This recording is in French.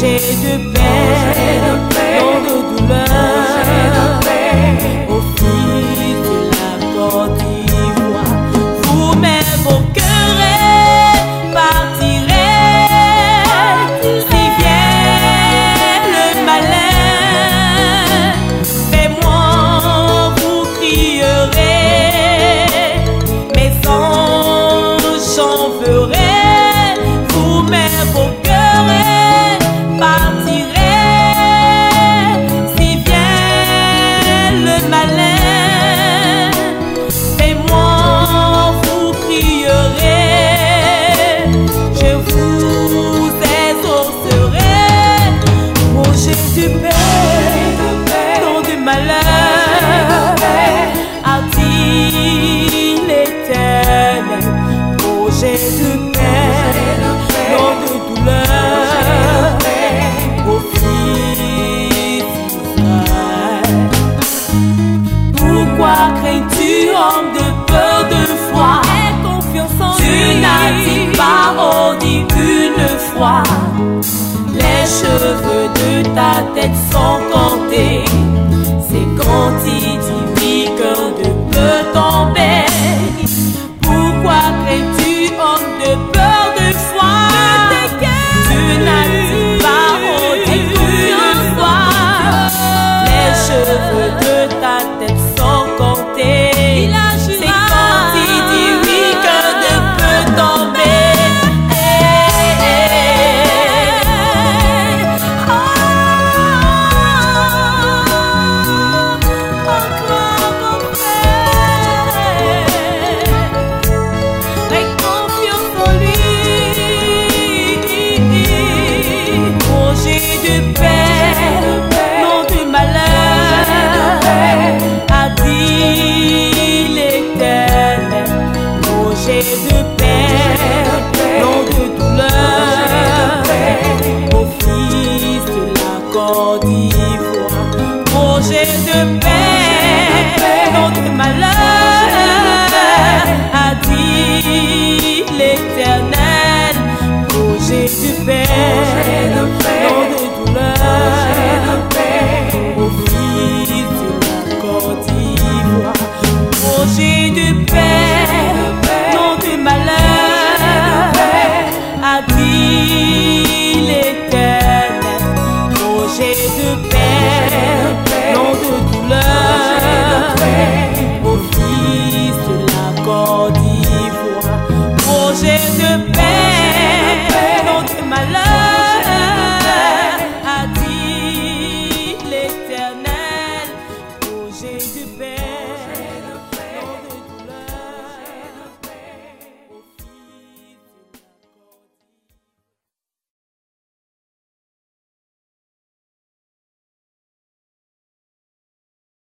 J'ai de peine. Boucher de paix, non de douleur, profite. Pourquoi crains-tu, homme de peur, de froid Tu n'as-tu pas redit une fois Les cheveux de ta tête sont changer de paix notre malheur, a dit l'Éternel, oh, projet de paix. gente de pé.